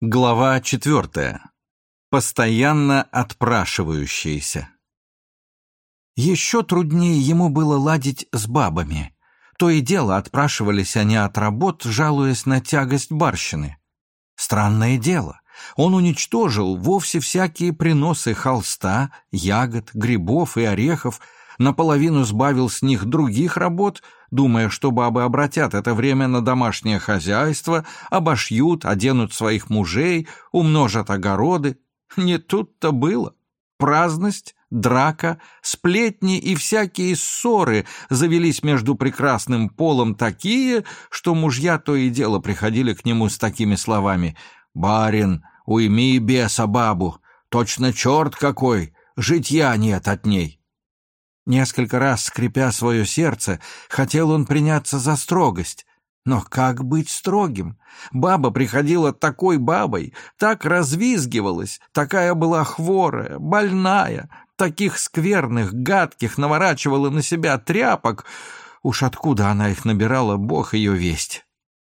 Глава четвертая. Постоянно отпрашивающиеся. Еще труднее ему было ладить с бабами. То и дело отпрашивались они от работ, жалуясь на тягость барщины. Странное дело, он уничтожил вовсе всякие приносы холста, ягод, грибов и орехов, наполовину сбавил с них других работ, думая, что бабы обратят это время на домашнее хозяйство, обошьют, оденут своих мужей, умножат огороды. Не тут-то было. Праздность, драка, сплетни и всякие ссоры завелись между прекрасным полом такие, что мужья то и дело приходили к нему с такими словами «Барин, уйми беса бабу, точно черт какой, житья нет от ней». Несколько раз, скрипя свое сердце, хотел он приняться за строгость. Но как быть строгим? Баба приходила такой бабой, так развизгивалась, такая была хворая, больная, таких скверных, гадких наворачивала на себя тряпок. Уж откуда она их набирала, бог ее весть.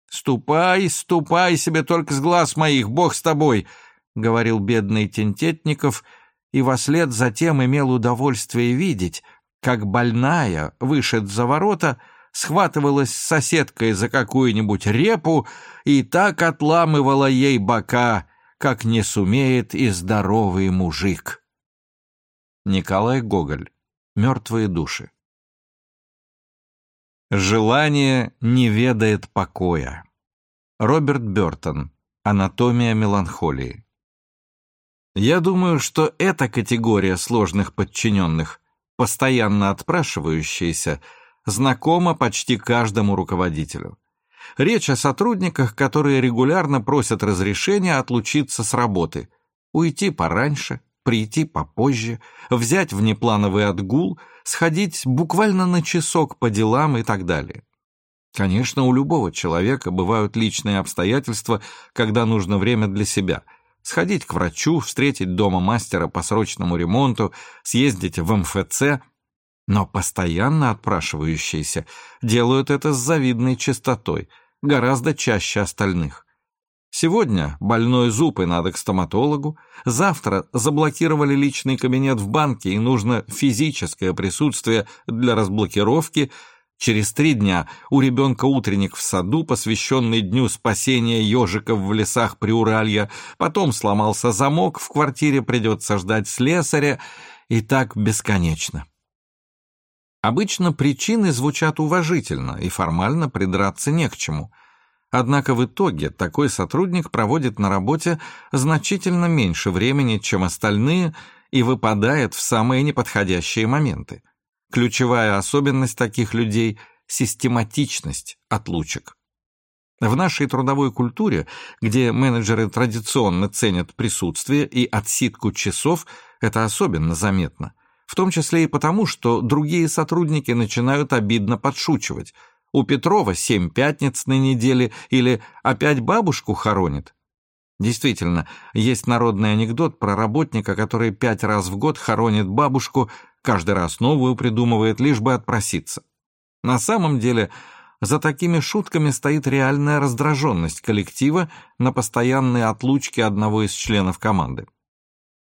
«Ступай, ступай себе только с глаз моих, бог с тобой!» — говорил бедный Тентетников, и вослед затем имел удовольствие видеть — как больная, вышед за ворота, схватывалась с соседкой за какую-нибудь репу и так отламывала ей бока, как не сумеет и здоровый мужик. Николай Гоголь. Мертвые души. Желание не ведает покоя. Роберт Бертон. Анатомия меланхолии. Я думаю, что эта категория сложных подчиненных постоянно отпрашивающаяся, знакома почти каждому руководителю. Речь о сотрудниках, которые регулярно просят разрешения отлучиться с работы, уйти пораньше, прийти попозже, взять внеплановый отгул, сходить буквально на часок по делам и так далее. Конечно, у любого человека бывают личные обстоятельства, когда нужно время для себя – сходить к врачу, встретить дома мастера по срочному ремонту, съездить в МФЦ, но постоянно отпрашивающиеся делают это с завидной частотой, гораздо чаще остальных. Сегодня больной зуб и надо к стоматологу, завтра заблокировали личный кабинет в банке и нужно физическое присутствие для разблокировки – Через три дня у ребенка утренник в саду, посвященный Дню спасения ежиков в лесах Приуралья, потом сломался замок, в квартире придется ждать слесаря, и так бесконечно. Обычно причины звучат уважительно, и формально придраться не к чему. Однако в итоге такой сотрудник проводит на работе значительно меньше времени, чем остальные, и выпадает в самые неподходящие моменты. Ключевая особенность таких людей – систематичность отлучек. В нашей трудовой культуре, где менеджеры традиционно ценят присутствие и отсидку часов, это особенно заметно. В том числе и потому, что другие сотрудники начинают обидно подшучивать. У Петрова семь пятниц на неделе или опять бабушку хоронит. Действительно, есть народный анекдот про работника, который пять раз в год хоронит бабушку, каждый раз новую придумывает, лишь бы отпроситься. На самом деле, за такими шутками стоит реальная раздраженность коллектива на постоянные отлучки одного из членов команды.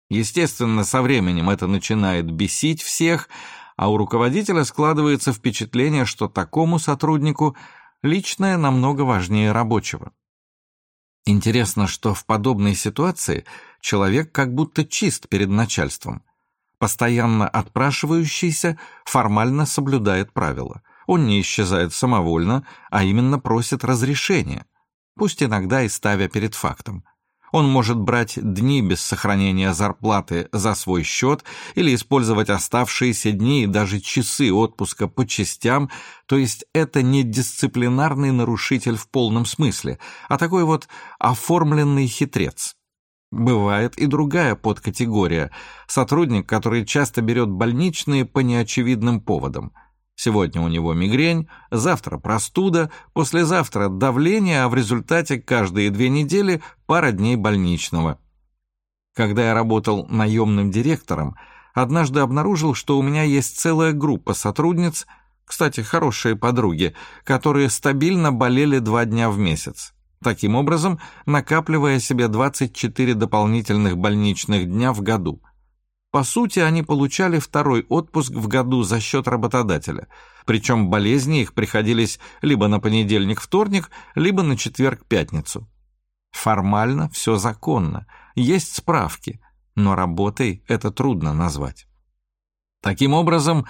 Естественно, со временем это начинает бесить всех, а у руководителя складывается впечатление, что такому сотруднику личное намного важнее рабочего. Интересно, что в подобной ситуации человек как будто чист перед начальством. Постоянно отпрашивающийся формально соблюдает правила. Он не исчезает самовольно, а именно просит разрешения, пусть иногда и ставя перед фактом. Он может брать дни без сохранения зарплаты за свой счет или использовать оставшиеся дни и даже часы отпуска по частям, то есть это не дисциплинарный нарушитель в полном смысле, а такой вот оформленный хитрец. Бывает и другая подкатегория – сотрудник, который часто берет больничные по неочевидным поводам – Сегодня у него мигрень, завтра простуда, послезавтра давление, а в результате каждые две недели пара дней больничного. Когда я работал наемным директором, однажды обнаружил, что у меня есть целая группа сотрудниц, кстати, хорошие подруги, которые стабильно болели два дня в месяц. Таким образом накапливая себе 24 дополнительных больничных дня в году. По сути, они получали второй отпуск в году за счет работодателя, причем болезни их приходились либо на понедельник-вторник, либо на четверг-пятницу. Формально все законно, есть справки, но работой это трудно назвать. Таким образом,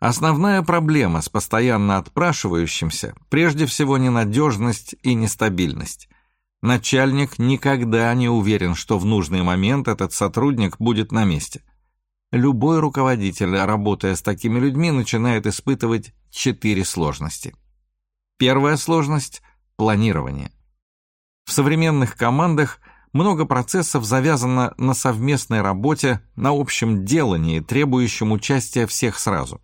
основная проблема с постоянно отпрашивающимся прежде всего ненадежность и нестабильность. Начальник никогда не уверен, что в нужный момент этот сотрудник будет на месте. Любой руководитель, работая с такими людьми, начинает испытывать четыре сложности. Первая сложность – планирование. В современных командах много процессов завязано на совместной работе, на общем делании, требующем участия всех сразу.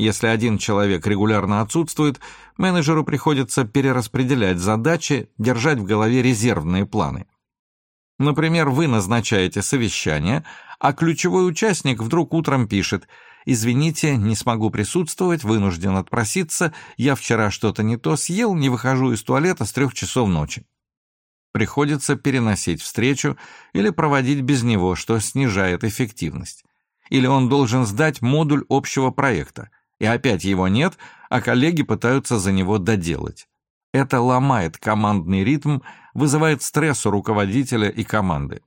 Если один человек регулярно отсутствует, менеджеру приходится перераспределять задачи, держать в голове резервные планы. Например, вы назначаете совещание, а ключевой участник вдруг утром пишет «Извините, не смогу присутствовать, вынужден отпроситься, я вчера что-то не то съел, не выхожу из туалета с трех часов ночи». Приходится переносить встречу или проводить без него, что снижает эффективность. Или он должен сдать модуль общего проекта, и опять его нет, а коллеги пытаются за него доделать. Это ломает командный ритм, вызывает стресс у руководителя и команды.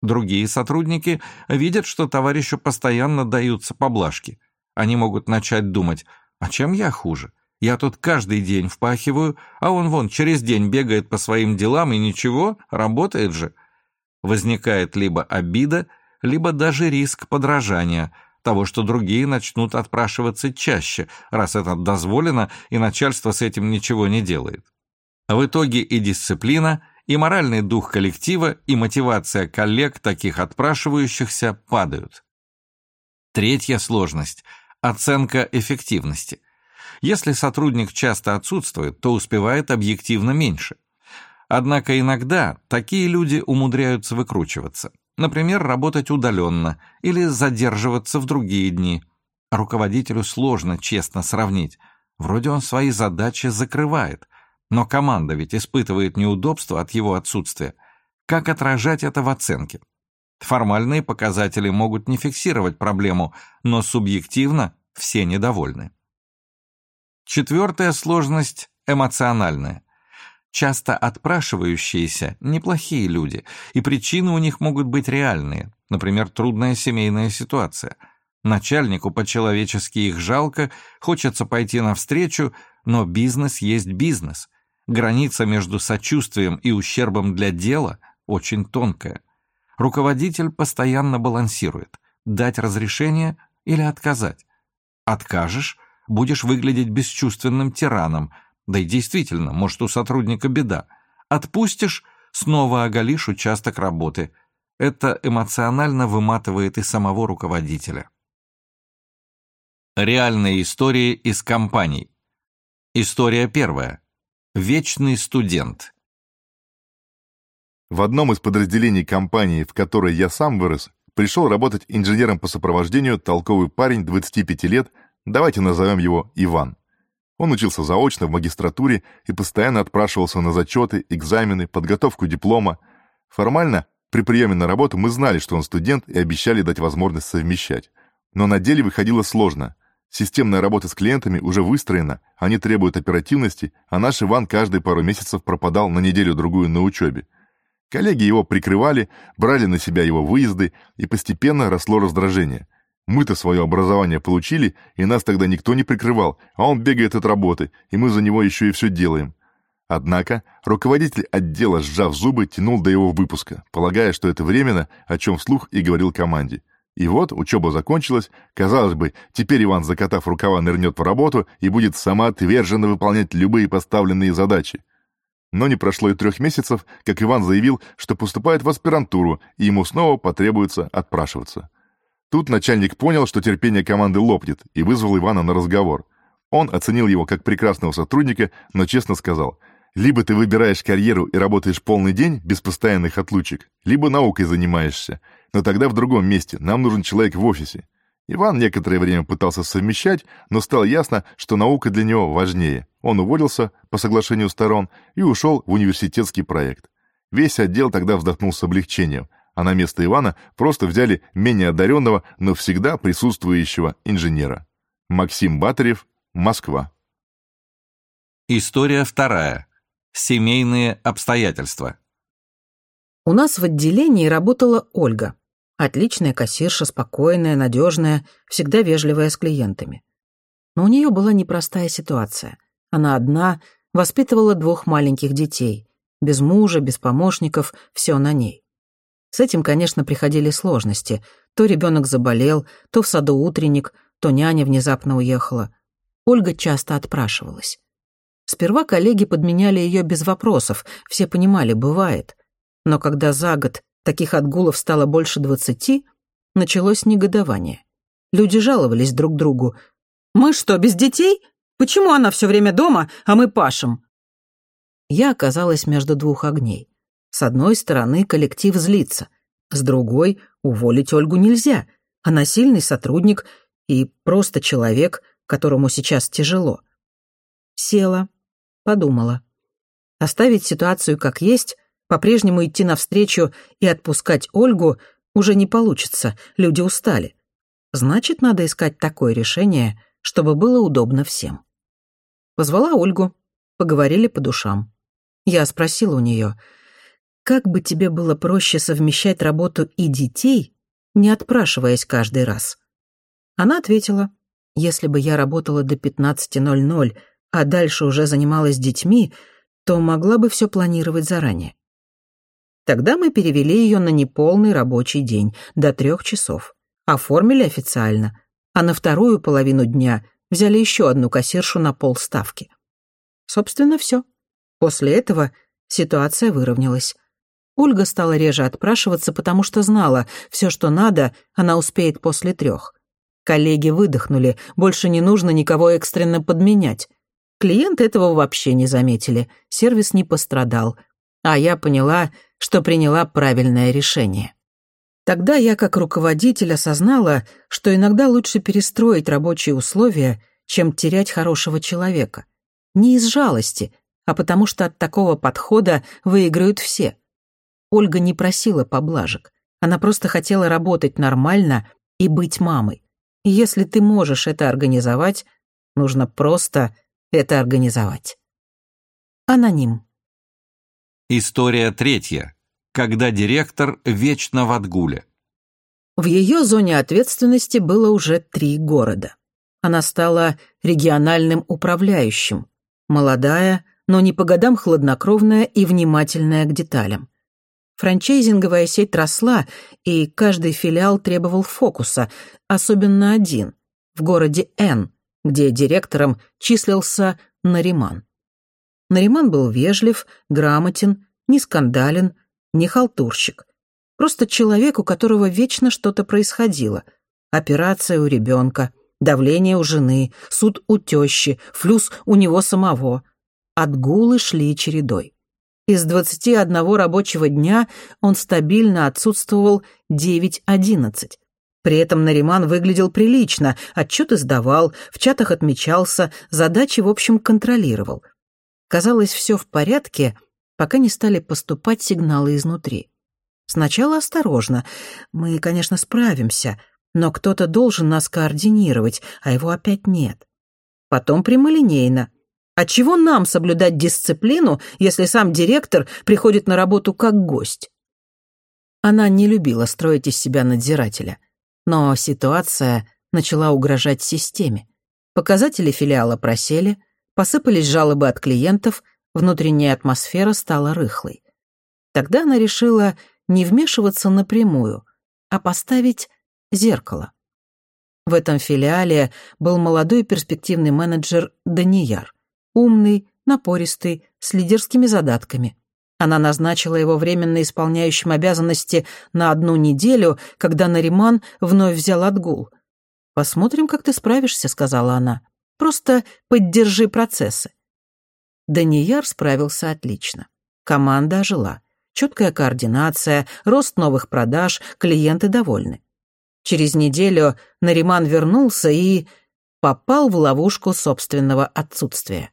Другие сотрудники видят, что товарищу постоянно даются поблажки. Они могут начать думать, а чем я хуже? Я тут каждый день впахиваю, а он вон через день бегает по своим делам и ничего, работает же. Возникает либо обида, либо даже риск подражания, того, что другие начнут отпрашиваться чаще, раз это дозволено, и начальство с этим ничего не делает. В итоге и дисциплина, и моральный дух коллектива, и мотивация коллег, таких отпрашивающихся, падают. Третья сложность – оценка эффективности – если сотрудник часто отсутствует, то успевает объективно меньше. Однако иногда такие люди умудряются выкручиваться. Например, работать удаленно или задерживаться в другие дни. Руководителю сложно честно сравнить. Вроде он свои задачи закрывает, но команда ведь испытывает неудобства от его отсутствия. Как отражать это в оценке? Формальные показатели могут не фиксировать проблему, но субъективно все недовольны. Четвертая сложность – эмоциональная. Часто отпрашивающиеся – неплохие люди, и причины у них могут быть реальные, например, трудная семейная ситуация. Начальнику по-человечески их жалко, хочется пойти навстречу, но бизнес есть бизнес. Граница между сочувствием и ущербом для дела очень тонкая. Руководитель постоянно балансирует – дать разрешение или отказать. Откажешь – будешь выглядеть бесчувственным тираном. Да и действительно, может, у сотрудника беда. Отпустишь, снова оголишь участок работы. Это эмоционально выматывает и самого руководителя. Реальные истории из компаний. История первая. Вечный студент. В одном из подразделений компании, в которой я сам вырос, пришел работать инженером по сопровождению толковый парень 25 лет Давайте назовем его Иван. Он учился заочно в магистратуре и постоянно отпрашивался на зачеты, экзамены, подготовку диплома. Формально, при приеме на работу мы знали, что он студент и обещали дать возможность совмещать. Но на деле выходило сложно. Системная работа с клиентами уже выстроена, они требуют оперативности, а наш Иван каждые пару месяцев пропадал на неделю-другую на учебе. Коллеги его прикрывали, брали на себя его выезды, и постепенно росло раздражение. Мы-то свое образование получили, и нас тогда никто не прикрывал, а он бегает от работы, и мы за него еще и все делаем. Однако руководитель отдела, сжав зубы, тянул до его выпуска, полагая, что это временно, о чем вслух и говорил команде. И вот учеба закончилась, казалось бы, теперь Иван, закатав рукава, нырнет в работу и будет самоотверженно выполнять любые поставленные задачи. Но не прошло и трех месяцев, как Иван заявил, что поступает в аспирантуру, и ему снова потребуется отпрашиваться. Тут начальник понял, что терпение команды лопнет, и вызвал Ивана на разговор. Он оценил его как прекрасного сотрудника, но честно сказал, «Либо ты выбираешь карьеру и работаешь полный день, без постоянных отлучек, либо наукой занимаешься. Но тогда в другом месте, нам нужен человек в офисе. Иван некоторое время пытался совмещать, но стало ясно, что наука для него важнее. Он уволился по соглашению сторон и ушел в университетский проект. Весь отдел тогда вздохнул с облегчением, а на место Ивана просто взяли менее одаренного, но всегда присутствующего инженера. Максим Батарев, Москва. История вторая. Семейные обстоятельства. У нас в отделении работала Ольга. Отличная кассирша, спокойная, надежная, всегда вежливая с клиентами. Но у нее была непростая ситуация. Она одна, воспитывала двух маленьких детей. Без мужа, без помощников, все на ней. С этим, конечно, приходили сложности. То ребенок заболел, то в саду утренник, то няня внезапно уехала. Ольга часто отпрашивалась. Сперва коллеги подменяли ее без вопросов, все понимали, бывает. Но когда за год таких отгулов стало больше двадцати, началось негодование. Люди жаловались друг другу. «Мы что, без детей? Почему она все время дома, а мы пашем?» Я оказалась между двух огней. С одной стороны, коллектив злится. С другой, уволить Ольгу нельзя. Она сильный сотрудник и просто человек, которому сейчас тяжело. Села, подумала. Оставить ситуацию как есть, по-прежнему идти навстречу и отпускать Ольгу уже не получится, люди устали. Значит, надо искать такое решение, чтобы было удобно всем. Позвала Ольгу, поговорили по душам. Я спросила у нее, как бы тебе было проще совмещать работу и детей, не отпрашиваясь каждый раз? Она ответила, если бы я работала до 15.00, а дальше уже занималась детьми, то могла бы все планировать заранее. Тогда мы перевели ее на неполный рабочий день, до трех часов. Оформили официально, а на вторую половину дня взяли еще одну кассиршу на полставки. Собственно, все. После этого ситуация выровнялась. Ольга стала реже отпрашиваться, потому что знала, все, что надо, она успеет после трех. Коллеги выдохнули, больше не нужно никого экстренно подменять. Клиенты этого вообще не заметили, сервис не пострадал. А я поняла, что приняла правильное решение. Тогда я как руководитель осознала, что иногда лучше перестроить рабочие условия, чем терять хорошего человека. Не из жалости, а потому что от такого подхода выиграют все. Ольга не просила поблажек. Она просто хотела работать нормально и быть мамой. И если ты можешь это организовать, нужно просто это организовать. Аноним. История третья. Когда директор вечно в отгуле. В ее зоне ответственности было уже три города. Она стала региональным управляющим. Молодая, но не по годам хладнокровная и внимательная к деталям. Франчайзинговая сеть росла, и каждый филиал требовал фокуса, особенно один, в городе Н, где директором числился Нариман. Нариман был вежлив, грамотен, не скандален, не халтурщик. Просто человек, у которого вечно что-то происходило. Операция у ребенка, давление у жены, суд у тещи, флюс у него самого. Отгулы шли чередой. Из 21 рабочего дня он стабильно отсутствовал 9-11. При этом Нариман выглядел прилично, отчеты сдавал, в чатах отмечался, задачи, в общем, контролировал. Казалось, все в порядке, пока не стали поступать сигналы изнутри. Сначала осторожно. Мы, конечно, справимся, но кто-то должен нас координировать, а его опять нет. Потом прямолинейно. А чего нам соблюдать дисциплину, если сам директор приходит на работу как гость? Она не любила строить из себя надзирателя — но ситуация начала угрожать системе. Показатели филиала просели, посыпались жалобы от клиентов, внутренняя атмосфера стала рыхлой. Тогда она решила не вмешиваться напрямую, а поставить зеркало. В этом филиале был молодой перспективный менеджер Данияр, умный, напористый, с лидерскими задатками. Она назначила его временно исполняющим обязанности на одну неделю, когда Нариман вновь взял отгул. «Посмотрим, как ты справишься», — сказала она. «Просто поддержи процессы». Данияр справился отлично. Команда ожила. Четкая координация, рост новых продаж, клиенты довольны. Через неделю Нариман вернулся и попал в ловушку собственного отсутствия.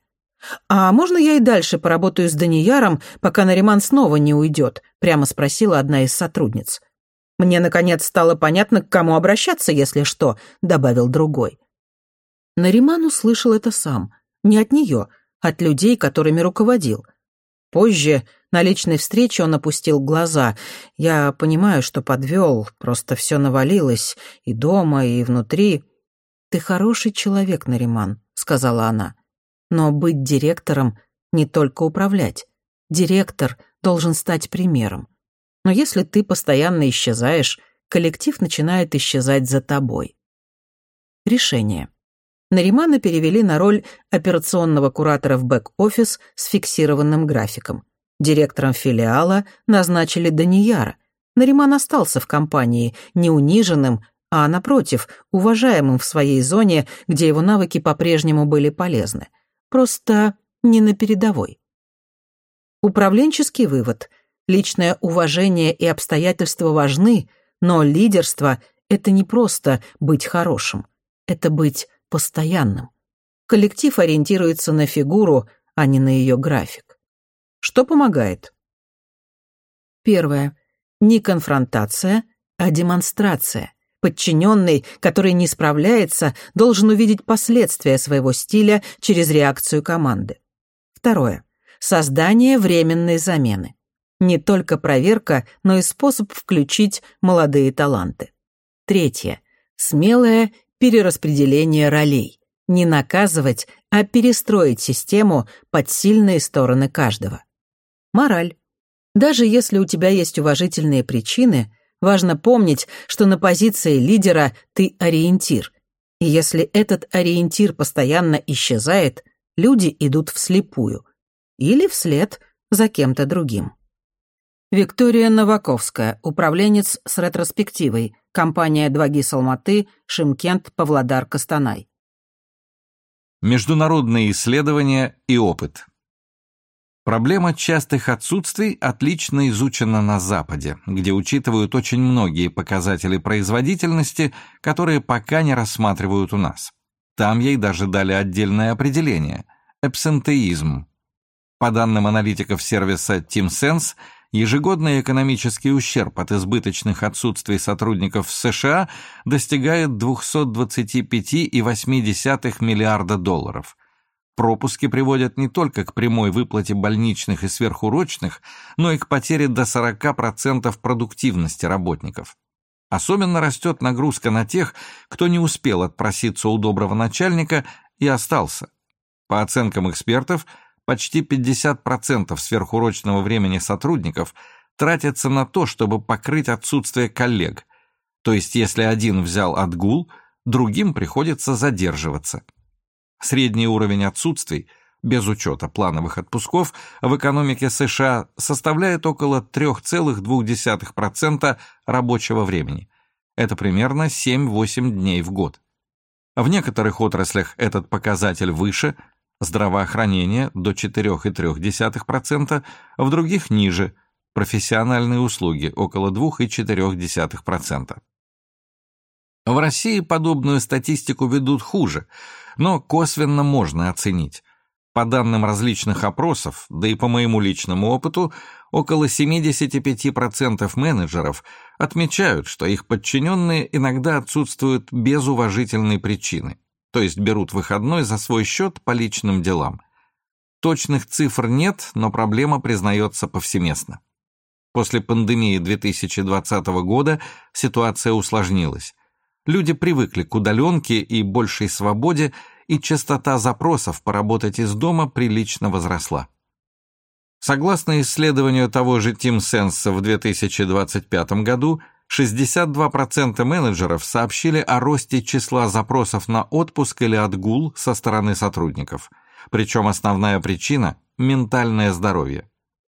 «А можно я и дальше поработаю с Данияром, пока Нариман снова не уйдет?» — прямо спросила одна из сотрудниц. «Мне, наконец, стало понятно, к кому обращаться, если что», — добавил другой. Нариман услышал это сам. Не от нее, от людей, которыми руководил. Позже, на личной встрече, он опустил глаза. «Я понимаю, что подвел, просто все навалилось, и дома, и внутри». «Ты хороший человек, Нариман», — сказала она. «Но быть директором — не только управлять. Директор должен стать примером. Но если ты постоянно исчезаешь, коллектив начинает исчезать за тобой». Решение. Наримана перевели на роль операционного куратора в бэк-офис с фиксированным графиком. Директором филиала назначили Данияра. Нариман остался в компании, не униженным, а, напротив, уважаемым в своей зоне, где его навыки по-прежнему были полезны. Просто не на передовой. Управленческий вывод. Личное уважение и обстоятельства важны, но лидерство — это не просто быть хорошим, это быть постоянным. Коллектив ориентируется на фигуру, а не на ее график. Что помогает? Первое. Не конфронтация, а демонстрация. Подчиненный, который не справляется, должен увидеть последствия своего стиля через реакцию команды. Второе. Создание временной замены. Не только проверка, но и способ включить молодые таланты. Третье. Смелое перераспределение ролей. Не наказывать, а перестроить систему под сильные стороны каждого. Мораль. Даже если у тебя есть уважительные причины, важно помнить, что на позиции лидера ты ориентир. И если этот ориентир постоянно исчезает, люди идут вслепую. Или вслед за кем-то другим. Виктория Новаковская, управленец с ретроспективой, компания «Дваги Салматы», Шимкент, Павлодар, Костанай. Международные исследования и опыт. Проблема частых отсутствий отлично изучена на Западе, где учитывают очень многие показатели производительности, которые пока не рассматривают у нас. Там ей даже дали отдельное определение – эбсентеизм. По данным аналитиков сервиса TeamSense – ежегодный экономический ущерб от избыточных отсутствий сотрудников в США достигает 225,8 миллиарда долларов. Пропуски приводят не только к прямой выплате больничных и сверхурочных, но и к потере до 40% продуктивности работников. Особенно растет нагрузка на тех, кто не успел отпроситься у доброго начальника и остался. По оценкам экспертов, Почти 50% сверхурочного времени сотрудников тратятся на то, чтобы покрыть отсутствие коллег. То есть, если один взял отгул, другим приходится задерживаться. Средний уровень отсутствий, без учета плановых отпусков, в экономике США составляет около 3,2% рабочего времени. Это примерно 7-8 дней в год. В некоторых отраслях этот показатель выше – здравоохранение до 4,3%, в других ниже, профессиональные услуги около 2,4%. В России подобную статистику ведут хуже, но косвенно можно оценить. По данным различных опросов, да и по моему личному опыту, около 75% менеджеров отмечают, что их подчиненные иногда отсутствуют без уважительной причины то есть берут выходной за свой счет по личным делам. Точных цифр нет, но проблема признается повсеместно. После пандемии 2020 года ситуация усложнилась. Люди привыкли к удаленке и большей свободе, и частота запросов поработать из дома прилично возросла. Согласно исследованию того же TeamSense в 2025 году, 62% менеджеров сообщили о росте числа запросов на отпуск или отгул со стороны сотрудников. Причем основная причина – ментальное здоровье.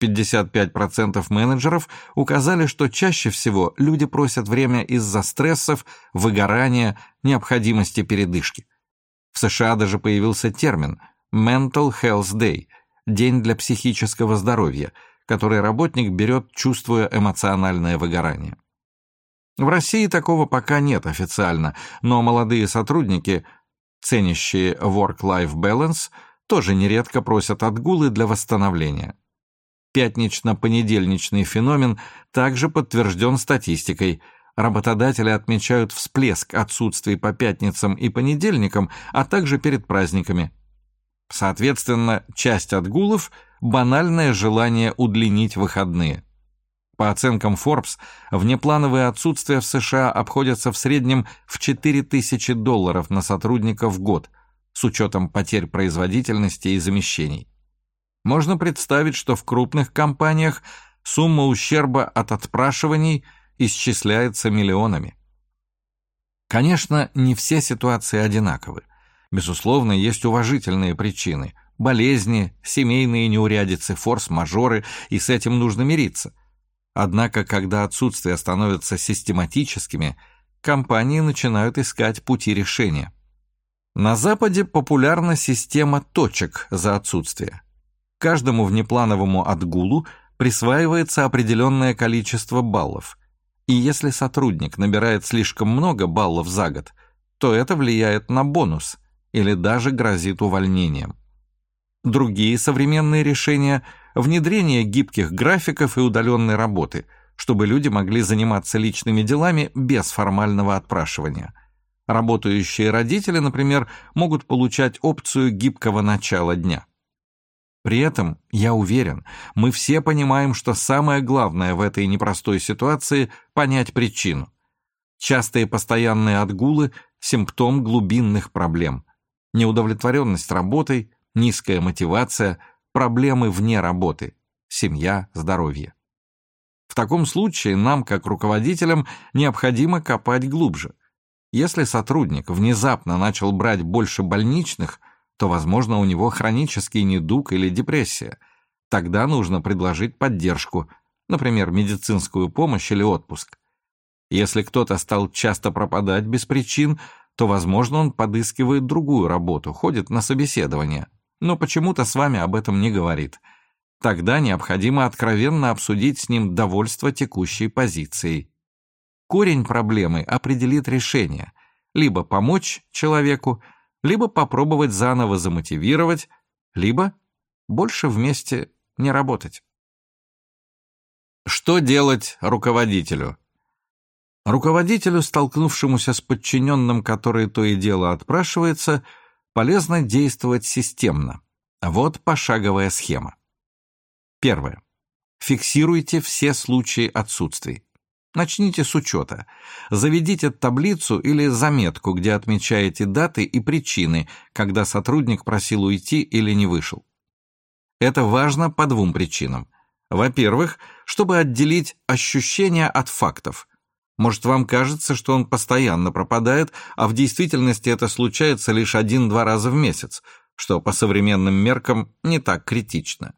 55% менеджеров указали, что чаще всего люди просят время из-за стрессов, выгорания, необходимости передышки. В США даже появился термин «Mental Health Day» – день для психического здоровья, который работник берет, чувствуя эмоциональное выгорание. В России такого пока нет официально, но молодые сотрудники, ценящие work-life balance, тоже нередко просят отгулы для восстановления. Пятнично-понедельничный феномен также подтвержден статистикой. Работодатели отмечают всплеск отсутствий по пятницам и понедельникам, а также перед праздниками. Соответственно, часть отгулов – банальное желание удлинить выходные. По оценкам Forbes, внеплановые отсутствия в США обходятся в среднем в 4000 долларов на сотрудника в год, с учетом потерь производительности и замещений. Можно представить, что в крупных компаниях сумма ущерба от отпрашиваний исчисляется миллионами. Конечно, не все ситуации одинаковы. Безусловно, есть уважительные причины – болезни, семейные неурядицы, форс-мажоры, и с этим нужно мириться. Однако, когда отсутствия становятся систематическими, компании начинают искать пути решения. На Западе популярна система точек за отсутствие. Каждому внеплановому отгулу присваивается определенное количество баллов. И если сотрудник набирает слишком много баллов за год, то это влияет на бонус или даже грозит увольнением. Другие современные решения – внедрение гибких графиков и удаленной работы, чтобы люди могли заниматься личными делами без формального отпрашивания. Работающие родители, например, могут получать опцию гибкого начала дня. При этом, я уверен, мы все понимаем, что самое главное в этой непростой ситуации – понять причину. Частые постоянные отгулы – симптом глубинных проблем. Неудовлетворенность работой, низкая мотивация, проблемы вне работы, семья, здоровье. В таком случае нам, как руководителям, необходимо копать глубже. Если сотрудник внезапно начал брать больше больничных – то, возможно, у него хронический недуг или депрессия. Тогда нужно предложить поддержку, например, медицинскую помощь или отпуск. Если кто-то стал часто пропадать без причин, то, возможно, он подыскивает другую работу, ходит на собеседование, но почему-то с вами об этом не говорит. Тогда необходимо откровенно обсудить с ним довольство текущей позицией. Корень проблемы определит решение. Либо помочь человеку, либо попробовать заново замотивировать, либо больше вместе не работать. Что делать руководителю? Руководителю, столкнувшемуся с подчиненным, который то и дело отпрашивается, полезно действовать системно. Вот пошаговая схема. Первое. Фиксируйте все случаи отсутствий. Начните с учета. Заведите таблицу или заметку, где отмечаете даты и причины, когда сотрудник просил уйти или не вышел. Это важно по двум причинам. Во-первых, чтобы отделить ощущения от фактов. Может, вам кажется, что он постоянно пропадает, а в действительности это случается лишь один-два раза в месяц, что по современным меркам не так критично.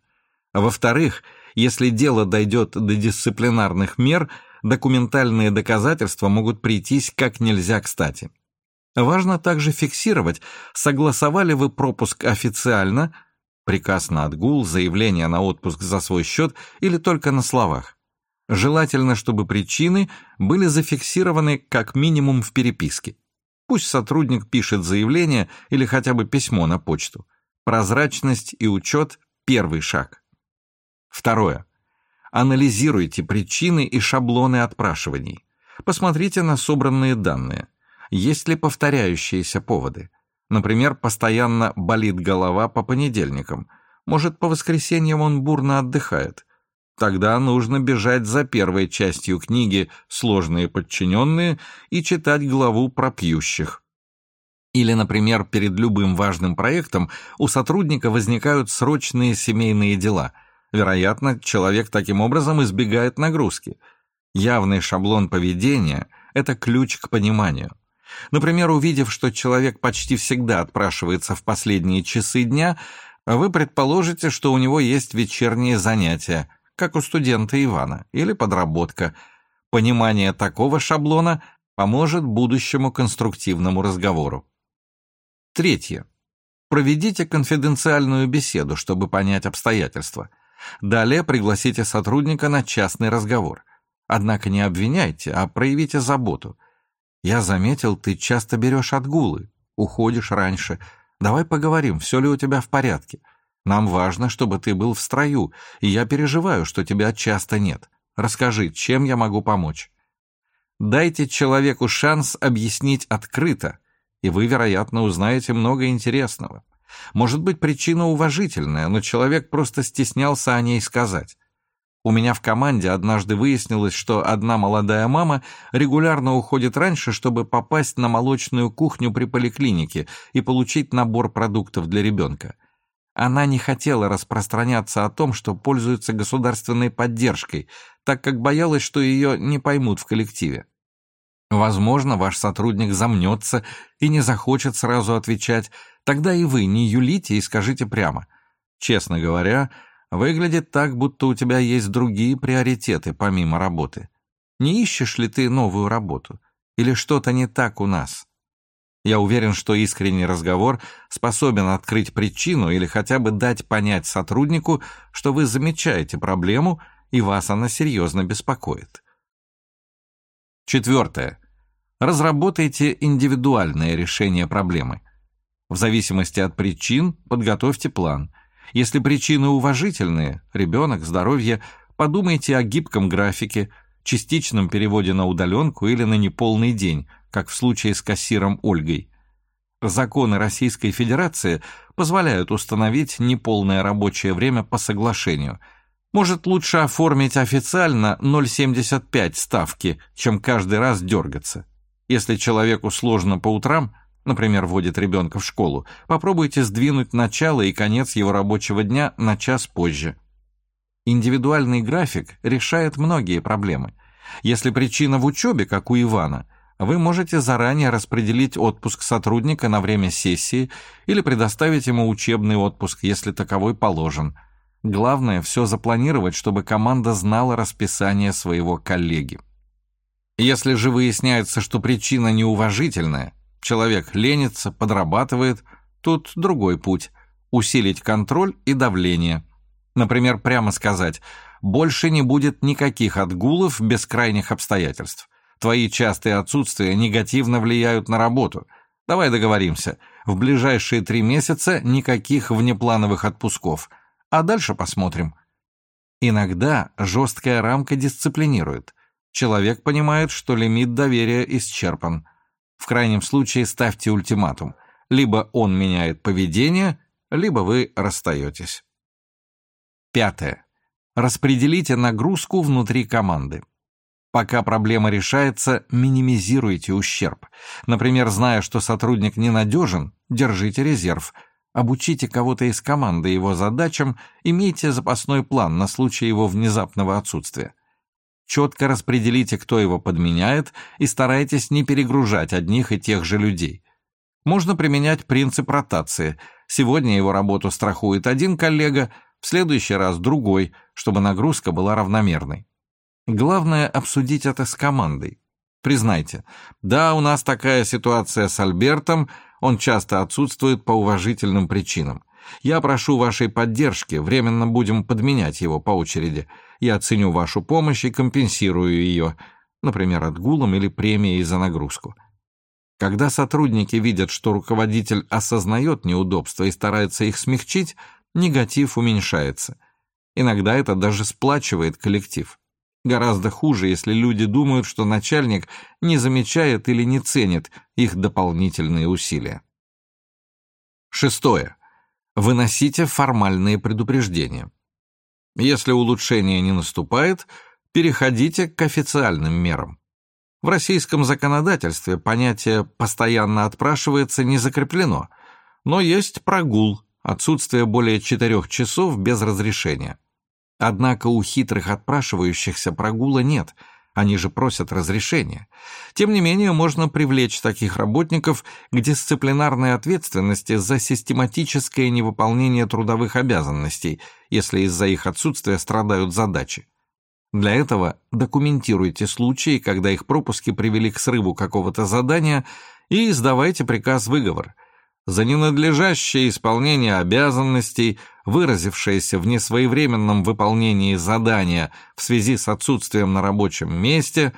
во-вторых, если дело дойдет до дисциплинарных мер – документальные доказательства могут прийтись как нельзя кстати. Важно также фиксировать, согласовали вы пропуск официально, приказ на отгул, заявление на отпуск за свой счет или только на словах. Желательно, чтобы причины были зафиксированы как минимум в переписке. Пусть сотрудник пишет заявление или хотя бы письмо на почту. Прозрачность и учет – первый шаг. Второе. Анализируйте причины и шаблоны отпрашиваний. Посмотрите на собранные данные. Есть ли повторяющиеся поводы? Например, постоянно болит голова по понедельникам. Может, по воскресеньям он бурно отдыхает. Тогда нужно бежать за первой частью книги «Сложные подчиненные» и читать главу про пьющих. Или, например, перед любым важным проектом у сотрудника возникают срочные семейные дела – Вероятно, человек таким образом избегает нагрузки. Явный шаблон поведения – это ключ к пониманию. Например, увидев, что человек почти всегда отпрашивается в последние часы дня, вы предположите, что у него есть вечерние занятия, как у студента Ивана, или подработка. Понимание такого шаблона поможет будущему конструктивному разговору. Третье. Проведите конфиденциальную беседу, чтобы понять обстоятельства – Далее пригласите сотрудника на частный разговор. Однако не обвиняйте, а проявите заботу. Я заметил, ты часто берешь отгулы, уходишь раньше. Давай поговорим, все ли у тебя в порядке. Нам важно, чтобы ты был в строю, и я переживаю, что тебя часто нет. Расскажи, чем я могу помочь? Дайте человеку шанс объяснить открыто, и вы, вероятно, узнаете много интересного. Может быть, причина уважительная, но человек просто стеснялся о ней сказать. У меня в команде однажды выяснилось, что одна молодая мама регулярно уходит раньше, чтобы попасть на молочную кухню при поликлинике и получить набор продуктов для ребенка. Она не хотела распространяться о том, что пользуется государственной поддержкой, так как боялась, что ее не поймут в коллективе. Возможно, ваш сотрудник замнется и не захочет сразу отвечать, тогда и вы не юлите и скажите прямо. Честно говоря, выглядит так, будто у тебя есть другие приоритеты помимо работы. Не ищешь ли ты новую работу? Или что-то не так у нас? Я уверен, что искренний разговор способен открыть причину или хотя бы дать понять сотруднику, что вы замечаете проблему и вас она серьезно беспокоит. Четвертое. Разработайте индивидуальное решение проблемы. В зависимости от причин подготовьте план. Если причины уважительные – ребенок, здоровье – подумайте о гибком графике, частичном переводе на удаленку или на неполный день – как в случае с кассиром Ольгой. Законы Российской Федерации позволяют установить неполное рабочее время по соглашению. Может, лучше оформить официально 0,75 ставки, чем каждый раз дергаться. Если человеку сложно по утрам, например, вводит ребенка в школу, попробуйте сдвинуть начало и конец его рабочего дня на час позже. Индивидуальный график решает многие проблемы. Если причина в учебе, как у Ивана – вы можете заранее распределить отпуск сотрудника на время сессии или предоставить ему учебный отпуск, если таковой положен. Главное все запланировать, чтобы команда знала расписание своего коллеги. Если же выясняется, что причина неуважительная, человек ленится, подрабатывает, тут другой путь – усилить контроль и давление. Например, прямо сказать «больше не будет никаких отгулов без крайних обстоятельств». Твои частые отсутствия негативно влияют на работу. Давай договоримся. В ближайшие три месяца никаких внеплановых отпусков. А дальше посмотрим. Иногда жесткая рамка дисциплинирует. Человек понимает, что лимит доверия исчерпан. В крайнем случае ставьте ультиматум. Либо он меняет поведение, либо вы расстаетесь. Пятое. Распределите нагрузку внутри команды. Пока проблема решается, минимизируйте ущерб. Например, зная, что сотрудник ненадежен, держите резерв. Обучите кого-то из команды его задачам, имейте запасной план на случай его внезапного отсутствия. Четко распределите, кто его подменяет, и старайтесь не перегружать одних и тех же людей. Можно применять принцип ротации. Сегодня его работу страхует один коллега, в следующий раз другой, чтобы нагрузка была равномерной. Главное обсудить это с командой. Признайте, да, у нас такая ситуация с Альбертом, он часто отсутствует по уважительным причинам. Я прошу вашей поддержки, временно будем подменять его по очереди. Я оценю вашу помощь и компенсирую ее, например, отгулом или премией за нагрузку. Когда сотрудники видят, что руководитель осознает неудобства и старается их смягчить, негатив уменьшается. Иногда это даже сплачивает коллектив. Гораздо хуже, если люди думают, что начальник не замечает или не ценит их дополнительные усилия. Шестое. Выносите формальные предупреждения. Если улучшение не наступает, переходите к официальным мерам. В российском законодательстве понятие «постоянно отпрашивается» не закреплено, но есть прогул, отсутствие более четырех часов без разрешения. Однако у хитрых отпрашивающихся прогула нет, они же просят разрешения. Тем не менее, можно привлечь таких работников к дисциплинарной ответственности за систематическое невыполнение трудовых обязанностей, если из-за их отсутствия страдают задачи. Для этого документируйте случаи, когда их пропуски привели к срыву какого-то задания, и издавайте приказ-выговор. За ненадлежащее исполнение обязанностей, выразившееся в несвоевременном выполнении задания в связи с отсутствием на рабочем месте,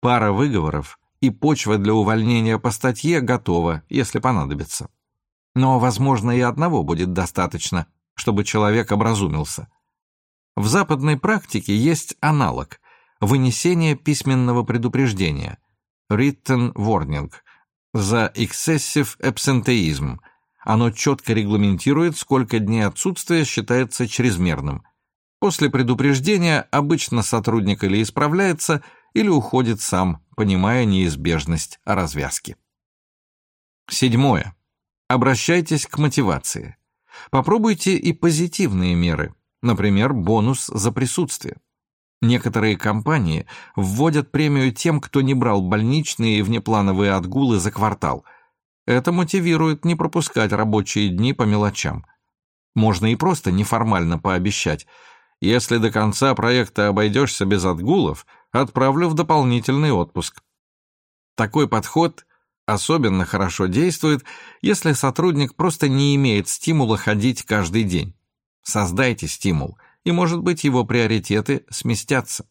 пара выговоров и почва для увольнения по статье готова, если понадобится. Но, возможно, и одного будет достаточно, чтобы человек образумился. В западной практике есть аналог – вынесение письменного предупреждения – written warning – за excessive absenteeism. Оно четко регламентирует, сколько дней отсутствия считается чрезмерным. После предупреждения обычно сотрудник или исправляется, или уходит сам, понимая неизбежность развязки. Седьмое. Обращайтесь к мотивации. Попробуйте и позитивные меры, например, бонус за присутствие. Некоторые компании вводят премию тем, кто не брал больничные и внеплановые отгулы за квартал. Это мотивирует не пропускать рабочие дни по мелочам. Можно и просто неформально пообещать. Если до конца проекта обойдешься без отгулов, отправлю в дополнительный отпуск. Такой подход особенно хорошо действует, если сотрудник просто не имеет стимула ходить каждый день. Создайте стимул – и, может быть, его приоритеты сместятся.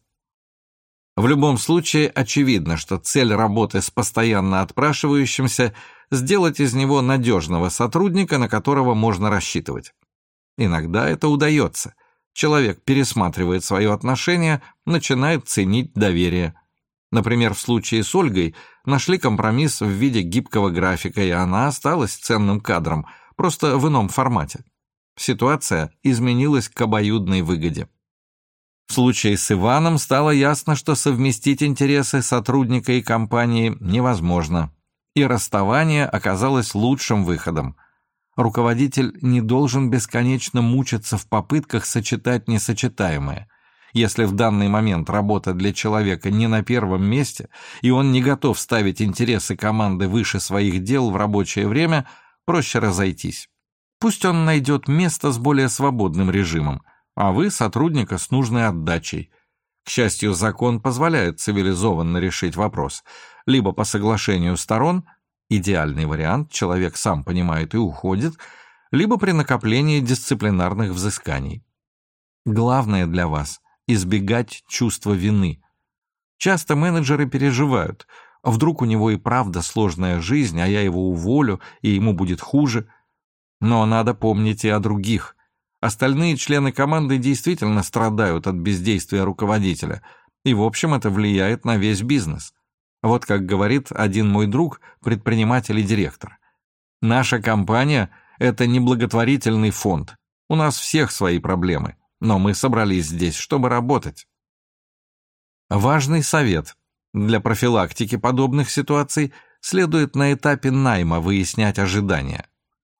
В любом случае, очевидно, что цель работы с постоянно отпрашивающимся – сделать из него надежного сотрудника, на которого можно рассчитывать. Иногда это удается. Человек пересматривает свое отношение, начинает ценить доверие. Например, в случае с Ольгой нашли компромисс в виде гибкого графика, и она осталась ценным кадром, просто в ином формате. Ситуация изменилась к обоюдной выгоде. В случае с Иваном стало ясно, что совместить интересы сотрудника и компании невозможно, и расставание оказалось лучшим выходом. Руководитель не должен бесконечно мучиться в попытках сочетать несочетаемое. Если в данный момент работа для человека не на первом месте, и он не готов ставить интересы команды выше своих дел в рабочее время, проще разойтись. Пусть он найдет место с более свободным режимом, а вы — сотрудника с нужной отдачей. К счастью, закон позволяет цивилизованно решить вопрос. Либо по соглашению сторон, идеальный вариант, человек сам понимает и уходит, либо при накоплении дисциплинарных взысканий. Главное для вас — избегать чувства вины. Часто менеджеры переживают, вдруг у него и правда сложная жизнь, а я его уволю, и ему будет хуже — но надо помнить и о других. Остальные члены команды действительно страдают от бездействия руководителя, и в общем это влияет на весь бизнес. Вот как говорит один мой друг, предприниматель и директор. Наша компания – это не благотворительный фонд. У нас всех свои проблемы, но мы собрались здесь, чтобы работать. Важный совет. Для профилактики подобных ситуаций следует на этапе найма выяснять ожидания.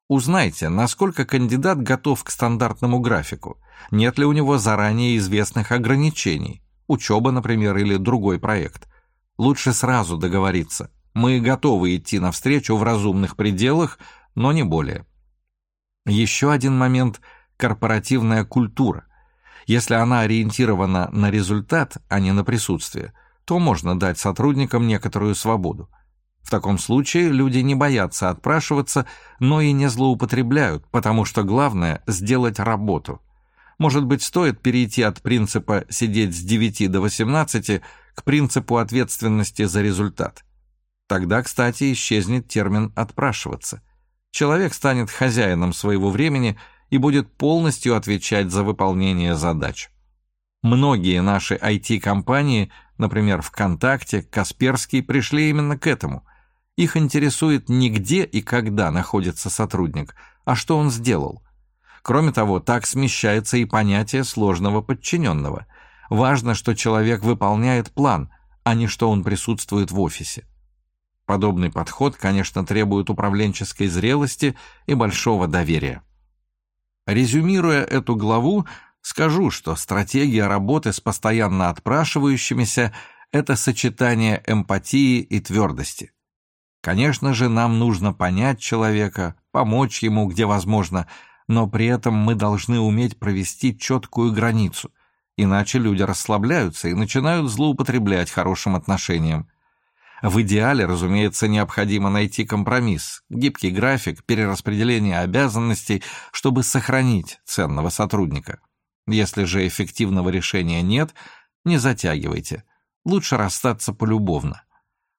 Узнайте, насколько кандидат готов к стандартному графику, нет ли у него заранее известных ограничений, учеба, например, или другой проект. Лучше сразу договориться. Мы готовы идти навстречу в разумных пределах, но не более. Еще один момент – корпоративная культура. Если она ориентирована на результат, а не на присутствие, то можно дать сотрудникам некоторую свободу. В таком случае люди не боятся отпрашиваться, но и не злоупотребляют, потому что главное – сделать работу. Может быть, стоит перейти от принципа «сидеть с 9 до 18» к принципу ответственности за результат. Тогда, кстати, исчезнет термин «отпрашиваться». Человек станет хозяином своего времени и будет полностью отвечать за выполнение задач. Многие наши IT-компании, например, ВКонтакте, Касперский, пришли именно к этому. Их интересует не где и когда находится сотрудник, а что он сделал. Кроме того, так смещается и понятие сложного подчиненного. Важно, что человек выполняет план, а не что он присутствует в офисе. Подобный подход, конечно, требует управленческой зрелости и большого доверия. Резюмируя эту главу, скажу, что стратегия работы с постоянно отпрашивающимися – это сочетание эмпатии и твердости. Конечно же, нам нужно понять человека, помочь ему, где возможно, но при этом мы должны уметь провести четкую границу, иначе люди расслабляются и начинают злоупотреблять хорошим отношением. В идеале, разумеется, необходимо найти компромисс, гибкий график, перераспределение обязанностей, чтобы сохранить ценного сотрудника. Если же эффективного решения нет, не затягивайте. Лучше расстаться полюбовно.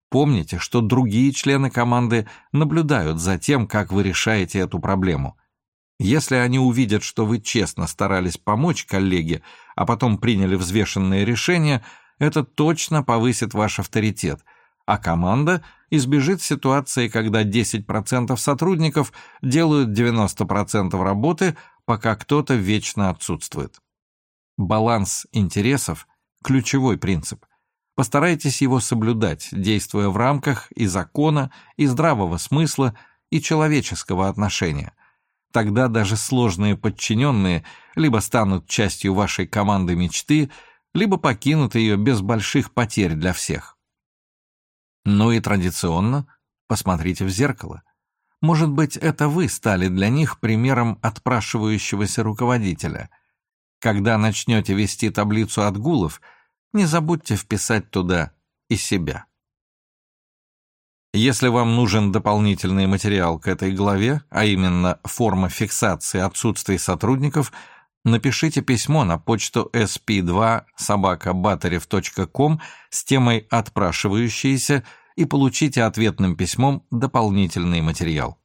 Помните, что другие члены команды наблюдают за тем, как вы решаете эту проблему. Если они увидят, что вы честно старались помочь коллеге, а потом приняли взвешенное решение, это точно повысит ваш авторитет – а команда избежит ситуации, когда 10% сотрудников делают 90% работы, пока кто-то вечно отсутствует. Баланс интересов – ключевой принцип. Постарайтесь его соблюдать, действуя в рамках и закона, и здравого смысла, и человеческого отношения. Тогда даже сложные подчиненные либо станут частью вашей команды мечты, либо покинут ее без больших потерь для всех. Ну и традиционно посмотрите в зеркало. Может быть, это вы стали для них примером отпрашивающегося руководителя. Когда начнете вести таблицу отгулов, не забудьте вписать туда и себя. Если вам нужен дополнительный материал к этой главе, а именно форма фиксации отсутствия сотрудников, напишите письмо на почту sp2 собакабатарев.ком с темой «Отпрашивающиеся» и получите ответным письмом дополнительный материал.